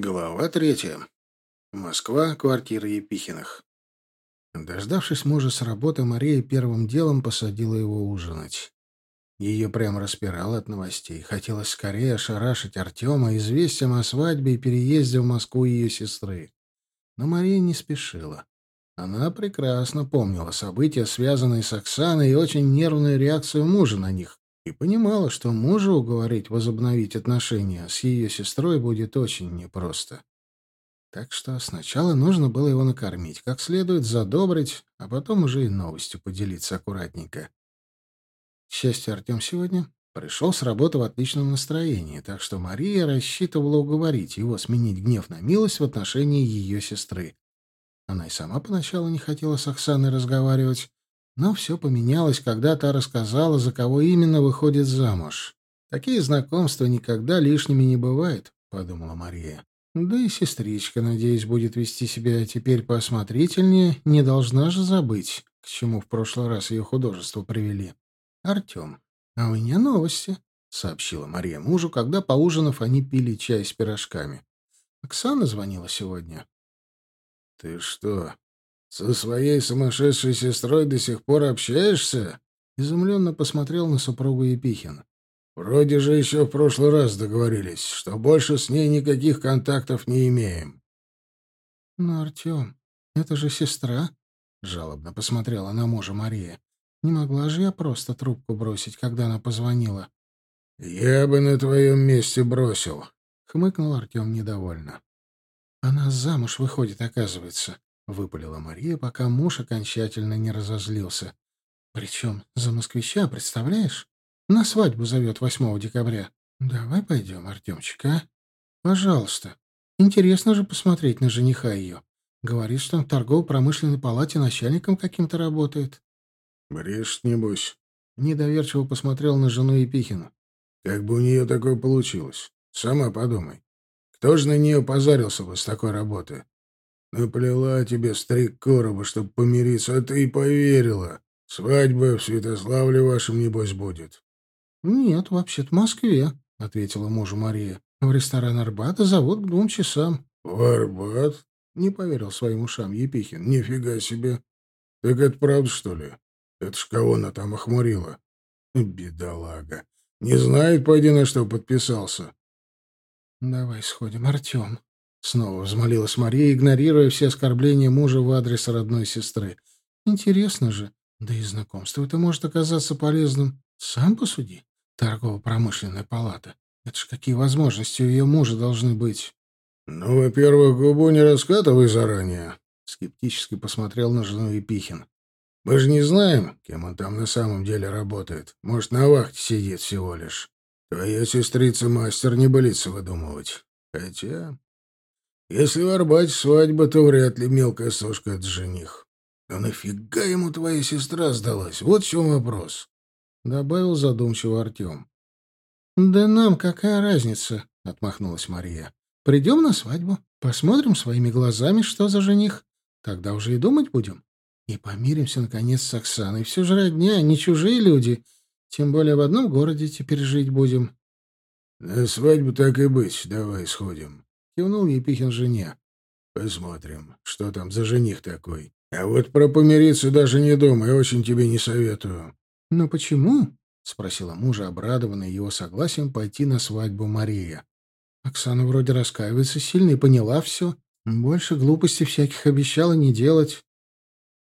Глава третья. Москва, квартира Епихиных. Дождавшись мужа с работы, Мария первым делом посадила его ужинать. Ее прямо распирало от новостей. Хотелось скорее ошарашить Артема известием о свадьбе и переезде в Москву ее сестры. Но Мария не спешила. Она прекрасно помнила события, связанные с Оксаной, и очень нервную реакцию мужа на них и понимала, что мужа уговорить возобновить отношения с ее сестрой будет очень непросто. Так что сначала нужно было его накормить, как следует задобрить, а потом уже и новостью поделиться аккуратненько. К счастью, Артем сегодня пришел с работы в отличном настроении, так что Мария рассчитывала уговорить его сменить гнев на милость в отношении ее сестры. Она и сама поначалу не хотела с Оксаной разговаривать, но все поменялось, когда та рассказала, за кого именно выходит замуж. Такие знакомства никогда лишними не бывают, — подумала Мария. Да и сестричка, надеюсь, будет вести себя теперь поосмотрительнее, не должна же забыть, к чему в прошлый раз ее художество привели. «Артем, а у меня новости», — сообщила Мария мужу, когда, поужинав, они пили чай с пирожками. «Оксана звонила сегодня». «Ты что, «Со своей сумасшедшей сестрой до сих пор общаешься?» Изумленно посмотрел на супругу Епихин. «Вроде же еще в прошлый раз договорились, что больше с ней никаких контактов не имеем». «Но, Артем, это же сестра», — жалобно посмотрела на мужа Мария. «Не могла же я просто трубку бросить, когда она позвонила». «Я бы на твоем месте бросил», — хмыкнул Артем недовольно. «Она замуж выходит, оказывается», — выпалила Мария, пока муж окончательно не разозлился. «Причем за москвича, представляешь? На свадьбу зовет 8 декабря. Давай пойдем, Артемчик, а? Пожалуйста. Интересно же посмотреть на жениха ее. Говорит, что он в торгово-промышленной палате начальником каким-то работает». «Брешет, небось». Недоверчиво посмотрел на жену Епихина. «Как бы у нее такое получилось? Сама подумай. Кто же на нее позарился бы с такой работы? Наплела тебе стрик короба, чтоб помириться, а ты и поверила. Свадьба в Святославле вашем, небось, будет. — Нет, вообще-то в Москве, — ответила мужу Мария. — В ресторан Арбата зовут к двум часам. — В Арбат? — не поверил своим ушам Епихин. — Нифига себе. Так это правда, что ли? Это ж кого она там охмурила? Бедолага. Не знает, пойди на что подписался. — Давай сходим, Артем, Снова взмолилась Мария, игнорируя все оскорбления мужа в адрес родной сестры. Интересно же. Да и знакомство это может оказаться полезным. Сам посуди. Торгово-промышленная палата. Это ж какие возможности у ее мужа должны быть. Ну, во-первых, губу не раскатывай заранее. Скептически посмотрел на жену Епихин. Мы же не знаем, кем он там на самом деле работает. Может, на вахте сидит всего лишь. Твоя сестрица мастер не болится выдумывать. Хотя если в Арбате свадьба, то вряд ли мелкая сошка — это жених. А нафига ему твоя сестра сдалась? Вот в чем вопрос. Добавил задумчиво Артем. «Да нам какая разница?» — отмахнулась Мария. «Придем на свадьбу, посмотрим своими глазами, что за жених. Тогда уже и думать будем. И помиримся, наконец, с Оксаной. Все же родня, не чужие люди. Тем более в одном городе теперь жить будем». «На свадьбу так и быть. Давай сходим», Кивнул Епихин жене. Посмотрим, что там за жених такой. А вот про помириться даже не думай, очень тебе не советую. Но почему? спросила мужа, обрадованная его согласием пойти на свадьбу Мария. Оксана вроде раскаивается сильно и поняла все. Больше глупостей всяких обещала не делать.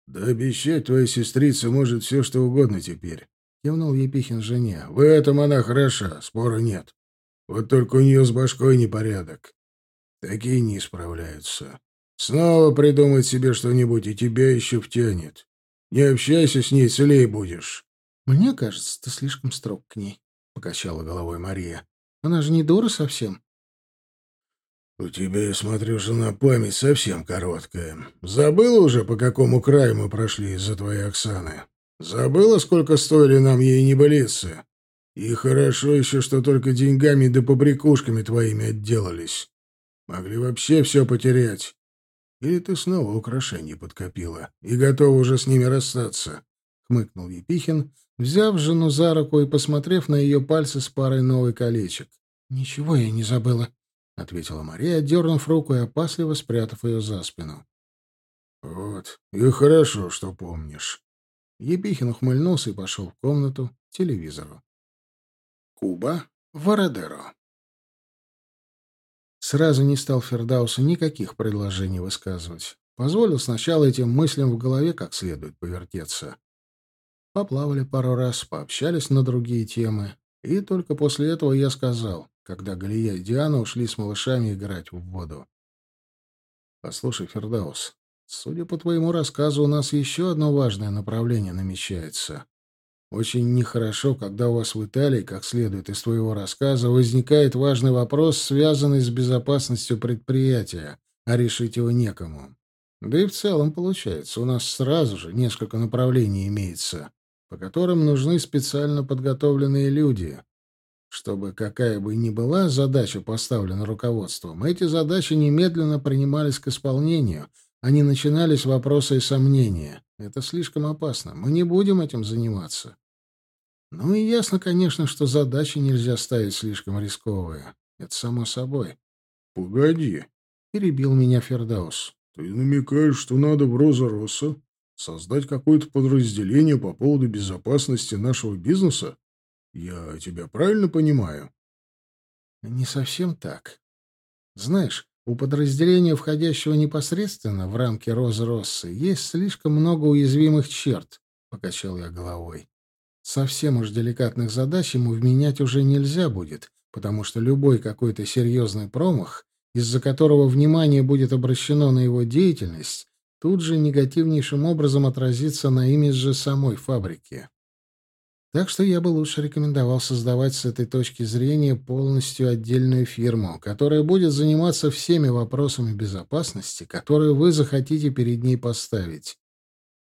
Да обещать твоя сестрица может все, что угодно теперь. Кивнул Епихин жене. В этом она хороша, спора нет. Вот только у нее с башкой непорядок. Такие не справляются. Снова придумать себе что-нибудь, и тебя еще втянет. Не общайся с ней, целей будешь. — Мне кажется, ты слишком строг к ней, — покачала головой Мария. — Она же не дура совсем. — У тебя, я смотрю, жена память совсем короткая. Забыла уже, по какому краю мы прошли из-за твоей Оксаны? Забыла, сколько стоили нам ей небылицы? И хорошо еще, что только деньгами да побрякушками твоими отделались. Могли вообще все потерять. Или ты снова украшения подкопила и готова уже с ними расстаться?» — хмыкнул Епихин, взяв жену за руку и посмотрев на ее пальцы с парой новых колечек. «Ничего я не забыла», — ответила Мария, дернув руку и опасливо спрятав ее за спину. «Вот, и хорошо, что помнишь». Епихин ухмыльнулся и пошел в комнату к телевизору. Куба, Вородеро. Сразу не стал Фердаусу никаких предложений высказывать. Позволил сначала этим мыслям в голове как следует повертеться. Поплавали пару раз, пообщались на другие темы. И только после этого я сказал, когда Галия и Диана ушли с малышами играть в воду. «Послушай, Фердаус, судя по твоему рассказу, у нас еще одно важное направление намечается. Очень нехорошо, когда у вас в Италии, как следует из твоего рассказа, возникает важный вопрос, связанный с безопасностью предприятия, а решить его некому. Да и в целом, получается, у нас сразу же несколько направлений имеется по которым нужны специально подготовленные люди. Чтобы какая бы ни была задача поставлена руководством, эти задачи немедленно принимались к исполнению, а не начинались вопросы и сомнения. Это слишком опасно. Мы не будем этим заниматься. Ну и ясно, конечно, что задачи нельзя ставить слишком рисковые. Это само собой. — Погоди, — перебил меня Фердаус. — Ты намекаешь, что надо в Роза-Росса Создать какое-то подразделение по поводу безопасности нашего бизнеса? Я тебя правильно понимаю? Не совсем так. Знаешь, у подразделения, входящего непосредственно в рамки Розы-Россы, есть слишком много уязвимых черт, — покачал я головой. Совсем уж деликатных задач ему вменять уже нельзя будет, потому что любой какой-то серьезный промах, из-за которого внимание будет обращено на его деятельность, тут же негативнейшим образом отразится на имидже самой фабрики. Так что я бы лучше рекомендовал создавать с этой точки зрения полностью отдельную фирму, которая будет заниматься всеми вопросами безопасности, которые вы захотите перед ней поставить.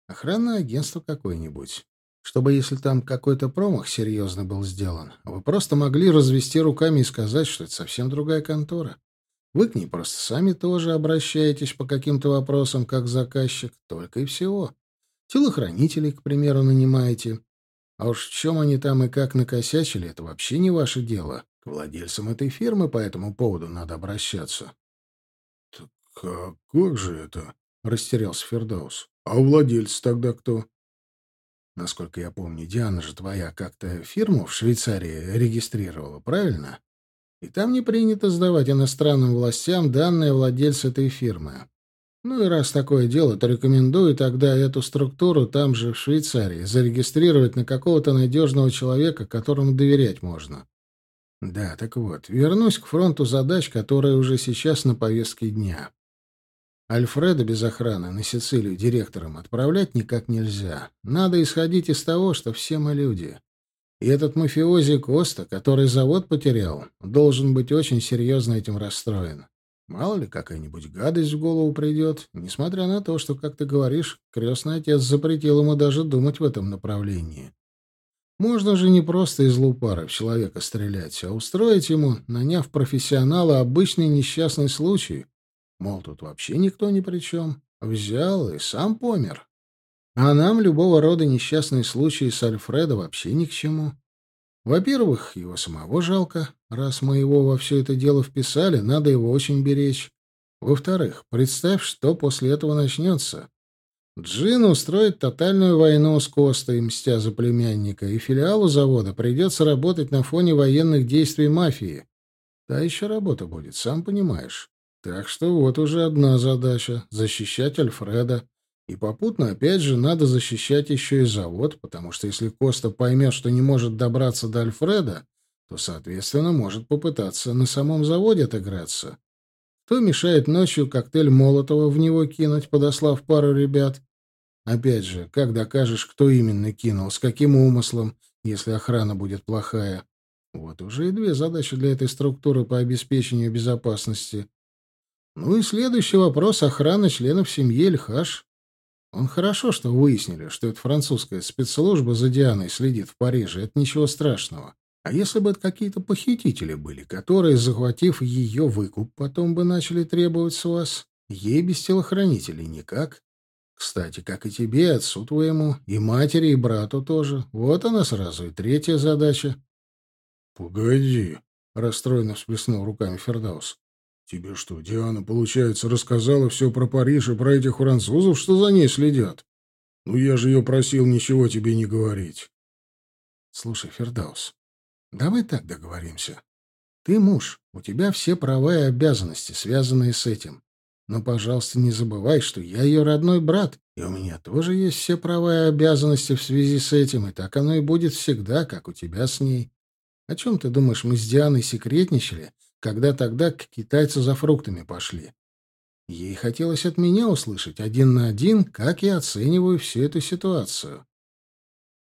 Охранное агентство какое-нибудь. Чтобы, если там какой-то промах серьезно был сделан, вы просто могли развести руками и сказать, что это совсем другая контора. Вы к ней просто сами тоже обращаетесь по каким-то вопросам, как заказчик, только и всего. Телохранителей, к примеру, нанимаете. А уж в чем они там и как накосячили, это вообще не ваше дело. К владельцам этой фирмы по этому поводу надо обращаться. — Так а как же это? — растерялся Фердаус. — А владельцы тогда кто? Насколько я помню, Диана же твоя как-то фирму в Швейцарии регистрировала, правильно? И там не принято сдавать иностранным властям данные владельца этой фирмы. Ну и раз такое дело, то рекомендую тогда эту структуру там же, в Швейцарии, зарегистрировать на какого-то надежного человека, которому доверять можно. Да, так вот, вернусь к фронту задач, которые уже сейчас на повестке дня. Альфреда без охраны на Сицилию директором отправлять никак нельзя. Надо исходить из того, что все мы люди. И этот мафиози Коста, который завод потерял, должен быть очень серьезно этим расстроен. Мало ли, какая-нибудь гадость в голову придет, несмотря на то, что, как ты говоришь, крестный отец запретил ему даже думать в этом направлении. Можно же не просто из лупара в человека стрелять, а устроить ему, наняв профессионала, обычный несчастный случай. Мол, тут вообще никто ни при чем. Взял и сам помер. А нам любого рода несчастные случаи с Альфредо вообще ни к чему. Во-первых, его самого жалко. Раз мы его во все это дело вписали, надо его очень беречь. Во-вторых, представь, что после этого начнется. Джин устроит тотальную войну с Костой, мстя за племянника, и филиалу завода придется работать на фоне военных действий мафии. Та еще работа будет, сам понимаешь. Так что вот уже одна задача — защищать Альфреда. И попутно, опять же, надо защищать еще и завод, потому что если Коста поймет, что не может добраться до Альфреда, то, соответственно, может попытаться на самом заводе отыграться. Кто мешает ночью коктейль Молотова в него кинуть, подослав пару ребят? Опять же, как докажешь, кто именно кинул, с каким умыслом, если охрана будет плохая? Вот уже и две задачи для этой структуры по обеспечению безопасности. Ну и следующий вопрос — охрана членов семьи Эльхаш. Он хорошо, что выяснили, что это французская спецслужба за Дианой следит в Париже. Это ничего страшного. А если бы это какие-то похитители были, которые, захватив ее выкуп, потом бы начали требовать с вас? Ей без телохранителей никак. Кстати, как и тебе, отцу твоему, и матери, и брату тоже. Вот она сразу и третья задача. — Погоди, — расстроенно всплеснул руками Фердаус. Тебе что, Диана, получается, рассказала все про Париж и про этих французов, что за ней следят? Ну, я же ее просил ничего тебе не говорить. Слушай, Фердаус, давай так договоримся. Ты муж, у тебя все права и обязанности, связанные с этим. Но, пожалуйста, не забывай, что я ее родной брат, и у меня тоже есть все права и обязанности в связи с этим, и так оно и будет всегда, как у тебя с ней. О чем ты думаешь, мы с Дианой секретничали, когда тогда к китайцу за фруктами пошли? Ей хотелось от меня услышать один на один, как я оцениваю всю эту ситуацию.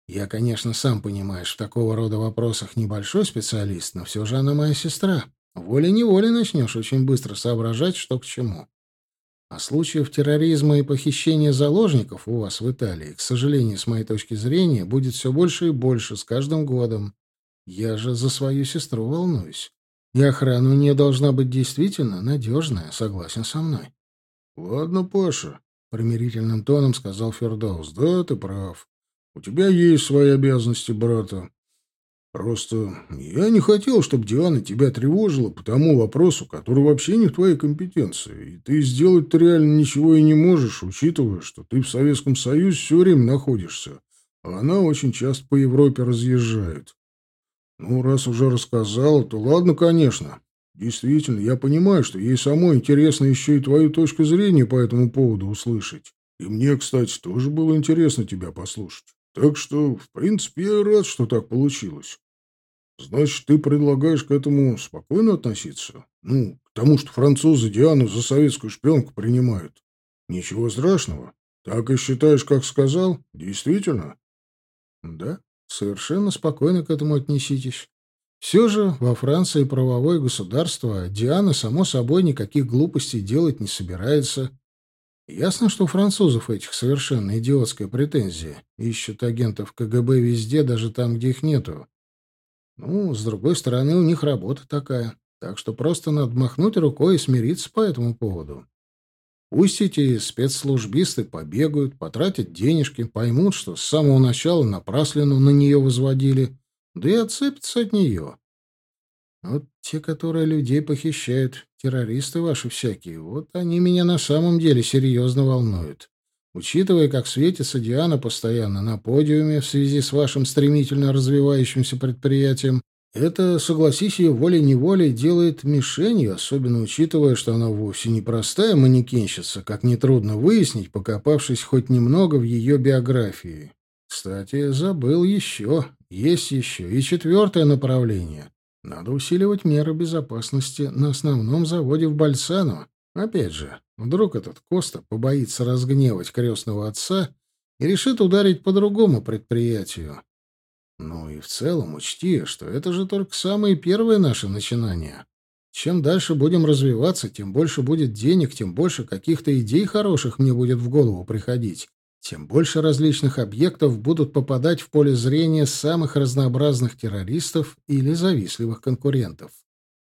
Я, конечно, сам понимаешь, в такого рода вопросах небольшой специалист, но все же она моя сестра. Волей-неволей начнешь очень быстро соображать, что к чему. А случаев терроризма и похищения заложников у вас в Италии, к сожалению, с моей точки зрения, будет все больше и больше с каждым годом. Я же за свою сестру волнуюсь. И охрана у нее должна быть действительно надежная, согласен со мной. — Ладно, Паша, — примирительным тоном сказал Фердаус. — Да, ты прав. У тебя есть свои обязанности брата. Просто я не хотел, чтобы Диана тебя тревожила по тому вопросу, который вообще не в твоей компетенции. И ты сделать-то реально ничего и не можешь, учитывая, что ты в Советском Союзе все время находишься, а она очень часто по Европе разъезжает. Ну, раз уже рассказала, то ладно, конечно. Действительно, я понимаю, что ей самой интересно еще и твою точку зрения по этому поводу услышать. И мне, кстати, тоже было интересно тебя послушать. Так что, в принципе, я рад, что так получилось. Значит, ты предлагаешь к этому спокойно относиться? Ну, к тому, что французы Диану за советскую шпионку принимают. Ничего страшного. Так и считаешь, как сказал? Действительно? Да, совершенно спокойно к этому отнеситесь. Все же во Франции правовое государство, а Диана, само собой, никаких глупостей делать не собирается. Ясно, что у французов этих совершенно идиотская претензия. Ищут агентов КГБ везде, даже там, где их нету. Ну, с другой стороны, у них работа такая. Так что просто надо махнуть рукой и смириться по этому поводу. Пусть эти спецслужбисты побегают, потратят денежки, поймут, что с самого начала напраслину на нее возводили, да и отцепятся от нее. Вот те, которые людей похищают, террористы ваши всякие, вот они меня на самом деле серьезно волнуют. Учитывая, как светится Диана постоянно на подиуме в связи с вашим стремительно развивающимся предприятием, это, согласись, ее волей-неволей делает мишенью, особенно учитывая, что она вовсе не простая манекенщица, как нетрудно выяснить, покопавшись хоть немного в ее биографии. Кстати, забыл еще, есть еще и четвертое направление. Надо усиливать меры безопасности на основном заводе в Бальсано. Опять же, вдруг этот Коста побоится разгневать крестного отца и решит ударить по другому предприятию. Ну и в целом учти, что это же только самые первые наши начинания. Чем дальше будем развиваться, тем больше будет денег, тем больше каких-то идей хороших мне будет в голову приходить тем больше различных объектов будут попадать в поле зрения самых разнообразных террористов или завистливых конкурентов.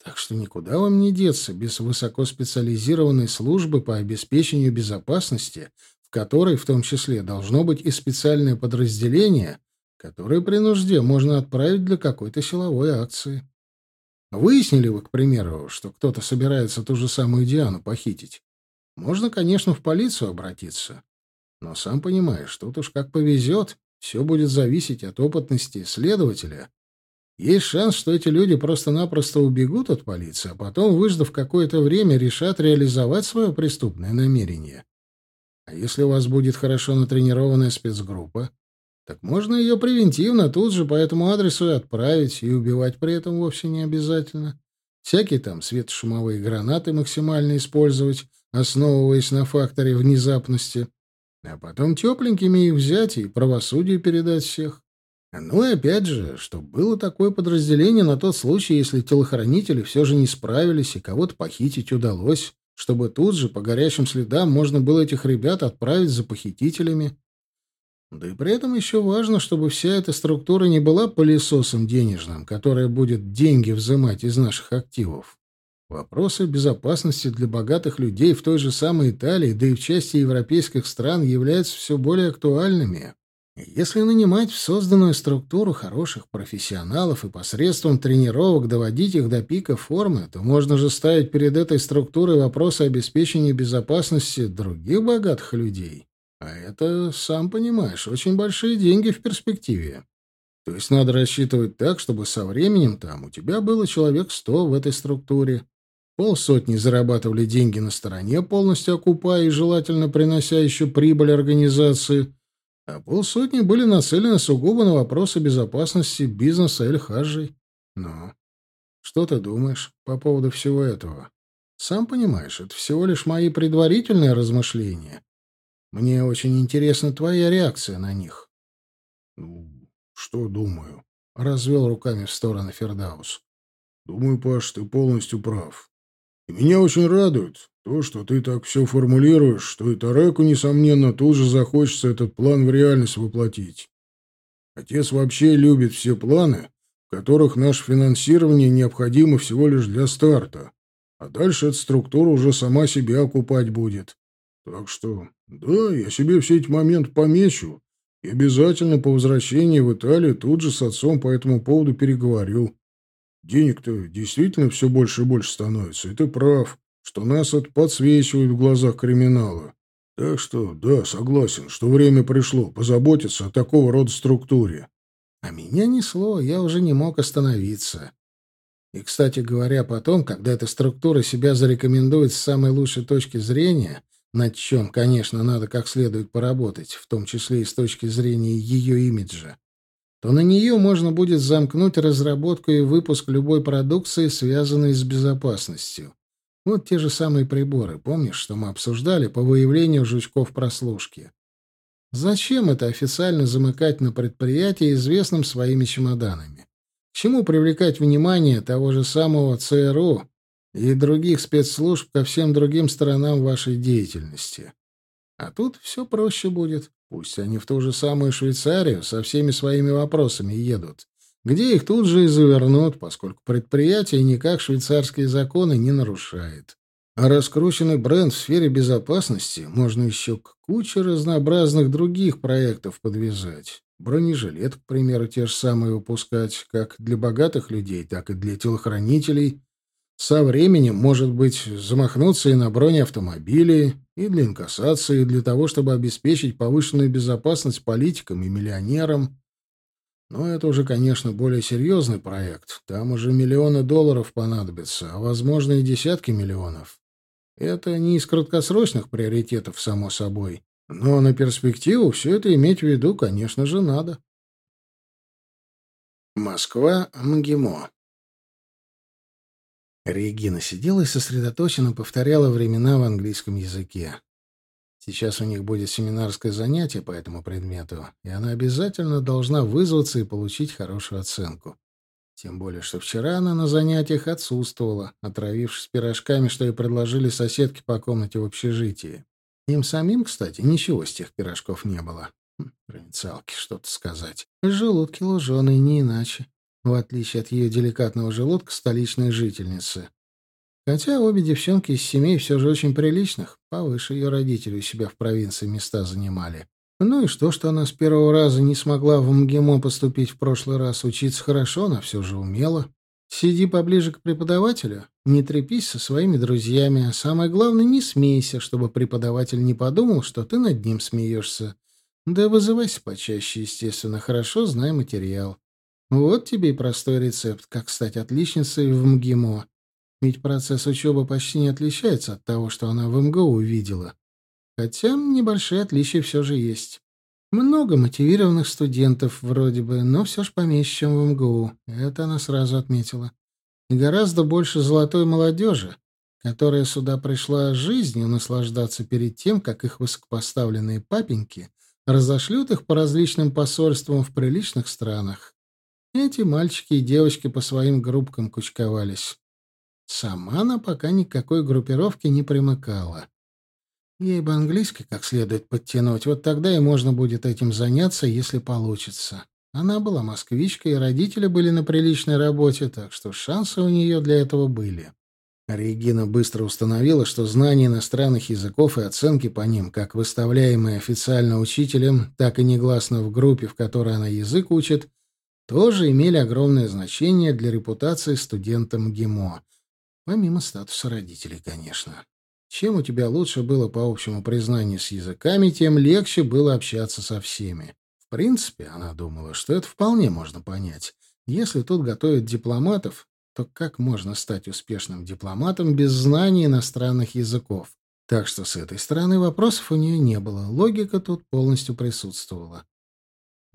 Так что никуда вам не деться без высокоспециализированной службы по обеспечению безопасности, в которой в том числе должно быть и специальное подразделение, которое при нужде можно отправить для какой-то силовой акции. Выяснили вы, к примеру, что кто-то собирается ту же самую Диану похитить? Можно, конечно, в полицию обратиться. Но сам понимаешь, тут уж как повезет, все будет зависеть от опытности следователя. Есть шанс, что эти люди просто-напросто убегут от полиции, а потом, выждав какое-то время, решат реализовать свое преступное намерение. А если у вас будет хорошо натренированная спецгруппа, так можно ее превентивно тут же по этому адресу и отправить, и убивать при этом вовсе не обязательно. Всякие там светошумовые гранаты максимально использовать, основываясь на факторе внезапности а потом тепленькими их взять и правосудию передать всех. Ну и опять же, чтобы было такое подразделение на тот случай, если телохранители все же не справились и кого-то похитить удалось, чтобы тут же по горящим следам можно было этих ребят отправить за похитителями. Да и при этом еще важно, чтобы вся эта структура не была пылесосом денежным, которая будет деньги взимать из наших активов. Вопросы безопасности для богатых людей в той же самой Италии, да и в части европейских стран, являются все более актуальными. Если нанимать в созданную структуру хороших профессионалов и посредством тренировок доводить их до пика формы, то можно же ставить перед этой структурой вопросы обеспечения безопасности других богатых людей. А это, сам понимаешь, очень большие деньги в перспективе. То есть надо рассчитывать так, чтобы со временем там у тебя было человек сто в этой структуре. Полсотни зарабатывали деньги на стороне, полностью окупая и желательно принося еще прибыль организации – а полсотни были нацелены сугубо на вопросы безопасности бизнеса Эль-Хаджей. Ну, что ты думаешь по поводу всего этого? Сам понимаешь, это всего лишь мои предварительные размышления. Мне очень интересна твоя реакция на них. — Ну, что думаю? — развел руками в сторону Фердаус. — Думаю, Паш, ты полностью прав. И меня очень радует, то, что ты так все формулируешь, что и Тареку, несомненно, тут же захочется этот план в реальность воплотить. Отец вообще любит все планы, в которых наше финансирование необходимо всего лишь для старта, а дальше эта структура уже сама себя окупать будет. Так что, да, я себе все эти моменты помечу и обязательно по возвращении в Италию тут же с отцом по этому поводу переговорю. Денег-то действительно все больше и больше становится, и ты прав что нас это подсвечивает в глазах криминала. Так что, да, согласен, что время пришло позаботиться о такого рода структуре. А меня несло, я уже не мог остановиться. И, кстати говоря, потом, когда эта структура себя зарекомендует с самой лучшей точки зрения, над чем, конечно, надо как следует поработать, в том числе и с точки зрения ее имиджа, то на нее можно будет замкнуть разработку и выпуск любой продукции, связанной с безопасностью. Вот те же самые приборы, помнишь, что мы обсуждали по выявлению жучков прослушки? Зачем это официально замыкать на предприятии, известном своими чемоданами? К чему привлекать внимание того же самого ЦРУ и других спецслужб ко всем другим сторонам вашей деятельности? А тут все проще будет. Пусть они в ту же самую Швейцарию со всеми своими вопросами едут где их тут же и завернут, поскольку предприятие никак швейцарские законы не нарушает. А раскрученный бренд в сфере безопасности можно еще к куче разнообразных других проектов подвязать. Бронежилет, к примеру, те же самые выпускать, как для богатых людей, так и для телохранителей. Со временем, может быть, замахнуться и на бронеавтомобили, и для инкассации, и для того, чтобы обеспечить повышенную безопасность политикам и миллионерам. Но это уже, конечно, более серьезный проект. Там уже миллионы долларов понадобятся, а, возможно, и десятки миллионов. Это не из краткосрочных приоритетов, само собой. Но на перспективу все это иметь в виду, конечно же, надо. Москва, МГИМО. Регина сидела и сосредоточенно повторяла времена в английском языке. Сейчас у них будет семинарское занятие по этому предмету, и она обязательно должна вызваться и получить хорошую оценку. Тем более, что вчера она на занятиях отсутствовала, отравившись пирожками, что ей предложили соседки по комнате в общежитии. Им самим, кстати, ничего с тех пирожков не было. Хм, провинциалки, что-то сказать. Желудки луженые, не иначе. В отличие от ее деликатного желудка столичной жительницы. Хотя обе девчонки из семей все же очень приличных, повыше ее родители у себя в провинции места занимали. Ну и что, что она с первого раза не смогла в МГИМО поступить в прошлый раз? Учиться хорошо, она все же умела. Сиди поближе к преподавателю, не трепись со своими друзьями, а самое главное, не смейся, чтобы преподаватель не подумал, что ты над ним смеешься. Да вызывайся почаще, естественно, хорошо знай материал. Вот тебе и простой рецепт, как стать отличницей в МГИМО. Ведь процесс учебы почти не отличается от того, что она в МГУ увидела. Хотя небольшие отличия все же есть. Много мотивированных студентов вроде бы, но все же поменьше, чем в МГУ. Это она сразу отметила. Гораздо больше золотой молодежи, которая сюда пришла жизнью наслаждаться перед тем, как их высокопоставленные папеньки разошлют их по различным посольствам в приличных странах. Эти мальчики и девочки по своим группкам кучковались. Сама она пока никакой группировки не примыкала. Ей бы английский как следует подтянуть, вот тогда и можно будет этим заняться, если получится. Она была москвичкой, и родители были на приличной работе, так что шансы у нее для этого были. Регина быстро установила, что знание иностранных языков и оценки по ним, как выставляемые официально учителем, так и негласно в группе, в которой она язык учит, тоже имели огромное значение для репутации студента МГИМО. Помимо статуса родителей, конечно. Чем у тебя лучше было по общему признанию с языками, тем легче было общаться со всеми. В принципе, она думала, что это вполне можно понять. Если тут готовят дипломатов, то как можно стать успешным дипломатом без знания иностранных языков? Так что с этой стороны вопросов у нее не было, логика тут полностью присутствовала.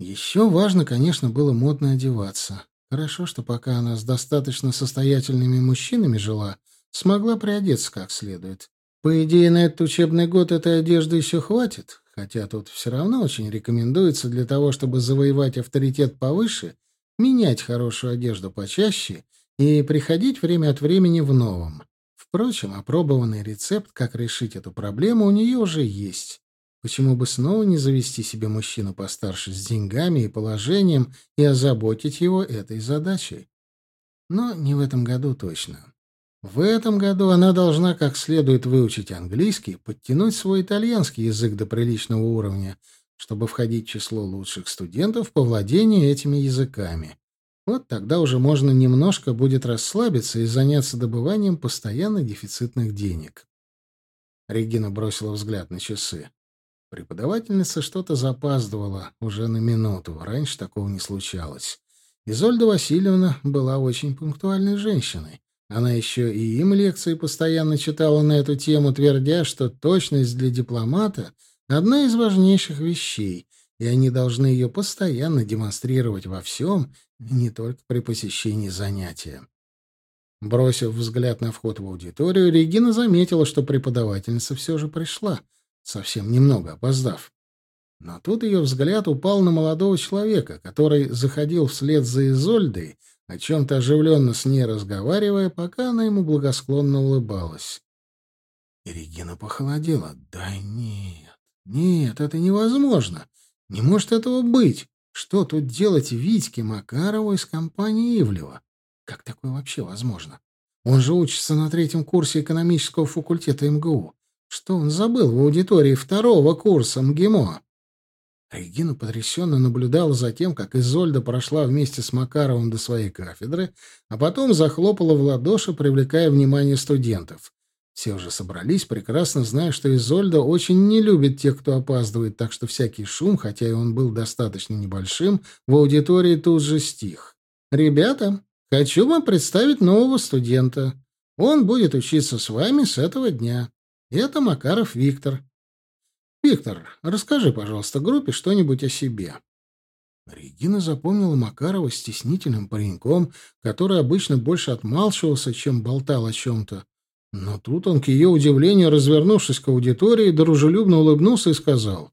Еще важно, конечно, было модно одеваться. Хорошо, что пока она с достаточно состоятельными мужчинами жила, смогла приодеться как следует. По идее, на этот учебный год этой одежды еще хватит, хотя тут все равно очень рекомендуется для того, чтобы завоевать авторитет повыше, менять хорошую одежду почаще и приходить время от времени в новом. Впрочем, опробованный рецепт, как решить эту проблему, у нее уже есть. Почему бы снова не завести себе мужчину постарше с деньгами и положением и озаботить его этой задачей? Но не в этом году точно. В этом году она должна как следует выучить английский, подтянуть свой итальянский язык до приличного уровня, чтобы входить в число лучших студентов по владению этими языками. Вот тогда уже можно немножко будет расслабиться и заняться добыванием постоянно дефицитных денег. Регина бросила взгляд на часы. Преподавательница что-то запаздывала уже на минуту. Раньше такого не случалось. Изольда Васильевна была очень пунктуальной женщиной. Она еще и им лекции постоянно читала на эту тему, твердя, что точность для дипломата — одна из важнейших вещей, и они должны ее постоянно демонстрировать во всем, не только при посещении занятия. Бросив взгляд на вход в аудиторию, Регина заметила, что преподавательница все же пришла, совсем немного опоздав. Но тут ее взгляд упал на молодого человека, который заходил вслед за Изольдой, о чем-то оживленно с ней разговаривая, пока она ему благосклонно улыбалась. И Регина похолодела. «Да нет, нет, это невозможно. Не может этого быть. Что тут делать Витьке Макарову из компании Ивлева? Как такое вообще возможно? Он же учится на третьем курсе экономического факультета МГУ. Что он забыл в аудитории второго курса МГИМО? Регина потрясенно наблюдала за тем, как Изольда прошла вместе с Макаровым до своей кафедры, а потом захлопала в ладоши, привлекая внимание студентов. Все уже собрались, прекрасно зная, что Изольда очень не любит тех, кто опаздывает, так что всякий шум, хотя и он был достаточно небольшим, в аудитории тут же стих. «Ребята, хочу вам представить нового студента. Он будет учиться с вами с этого дня. Это Макаров Виктор. Виктор, расскажи, пожалуйста, группе что-нибудь о себе». Регина запомнила Макарова стеснительным пареньком, который обычно больше отмалчивался, чем болтал о чем-то. Но тут он, к ее удивлению, развернувшись к аудитории, дружелюбно улыбнулся и сказал.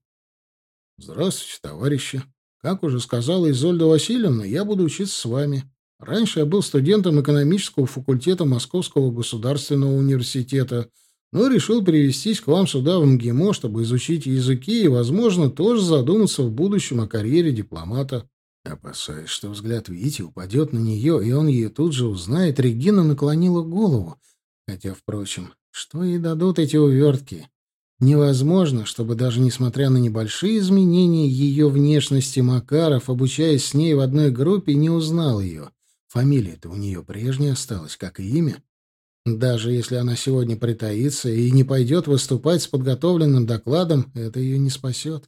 «Здравствуйте, товарищи. Как уже сказала Изольда Васильевна, я буду учиться с вами. Раньше я был студентом экономического факультета Московского государственного университета, но решил перевестись к вам сюда, в МГИМО, чтобы изучить языки и, возможно, тоже задуматься в будущем о карьере дипломата». Опасаясь, что взгляд Вити упадет на нее, и он ее тут же узнает, Регина наклонила голову — Хотя, впрочем, что ей дадут эти увертки? Невозможно, чтобы даже несмотря на небольшие изменения ее внешности Макаров, обучаясь с ней в одной группе, не узнал ее. Фамилия-то у нее прежняя осталась, как и имя. Даже если она сегодня притаится и не пойдет выступать с подготовленным докладом, это ее не спасет.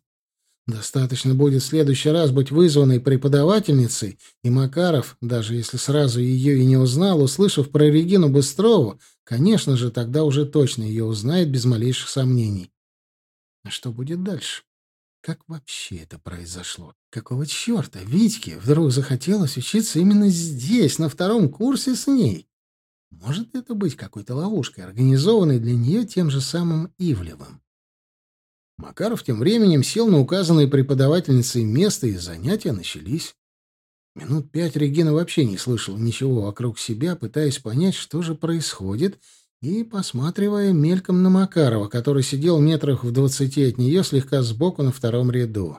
Достаточно будет в следующий раз быть вызванной преподавательницей, и Макаров, даже если сразу ее и не узнал, услышав про Регину Быстрову, конечно же, тогда уже точно ее узнает без малейших сомнений. А что будет дальше? Как вообще это произошло? Какого черта Витьке вдруг захотелось учиться именно здесь, на втором курсе с ней? Может это быть какой-то ловушкой, организованной для нее тем же самым Ивлевым? Макаров тем временем сел на указанное преподавательницей место, и занятия начались. Минут пять Регина вообще не слышала ничего вокруг себя, пытаясь понять, что же происходит, и посматривая мельком на Макарова, который сидел метрах в двадцати от нее, слегка сбоку на втором ряду.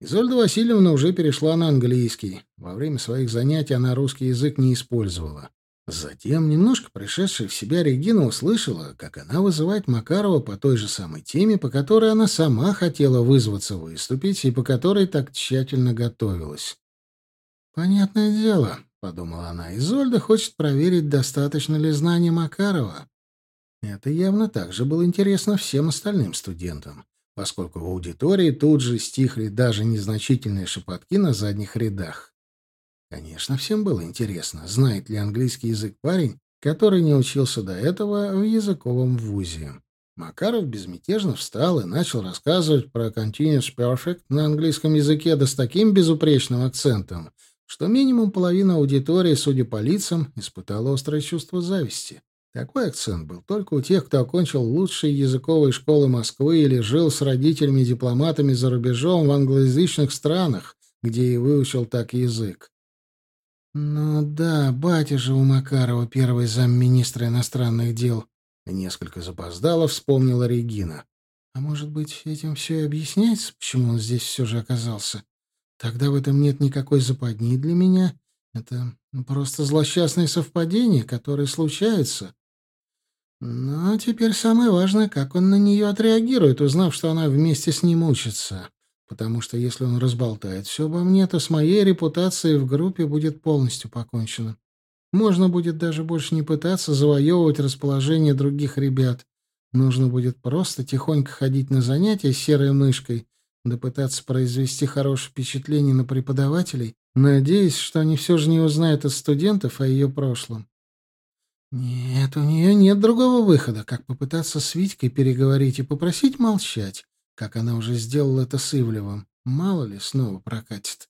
Изольда Васильевна уже перешла на английский. Во время своих занятий она русский язык не использовала. Затем, немножко пришедшая в себя, Регина услышала, как она вызывает Макарова по той же самой теме, по которой она сама хотела вызваться выступить и по которой так тщательно готовилась. «Понятное дело», — подумала она, — «Изольда хочет проверить, достаточно ли знаний Макарова». Это явно также было интересно всем остальным студентам, поскольку в аудитории тут же стихли даже незначительные шепотки на задних рядах. Конечно, всем было интересно, знает ли английский язык парень, который не учился до этого в языковом вузе. Макаров безмятежно встал и начал рассказывать про continuous perfect на английском языке, да с таким безупречным акцентом, что минимум половина аудитории, судя по лицам, испытала острое чувство зависти. Такой акцент был только у тех, кто окончил лучшие языковые школы Москвы или жил с родителями-дипломатами за рубежом в англоязычных странах, где и выучил так язык. «Ну да, батя же у Макарова первый замминистра иностранных дел», — несколько запоздала вспомнила Регина. «А может быть, этим все и объясняется, почему он здесь все же оказался? Тогда в этом нет никакой западни для меня. Это просто злосчастные совпадения, которые случаются. Но теперь самое важное, как он на нее отреагирует, узнав, что она вместе с ним учится потому что если он разболтает все обо мне, то с моей репутацией в группе будет полностью покончено. Можно будет даже больше не пытаться завоевывать расположение других ребят. Нужно будет просто тихонько ходить на занятия с серой мышкой, да пытаться произвести хорошее впечатление на преподавателей, надеясь, что они все же не узнают от студентов о ее прошлом. Нет, у нее нет другого выхода, как попытаться с Витькой переговорить и попросить молчать как она уже сделала это с Ивлевым. Мало ли, снова прокатит.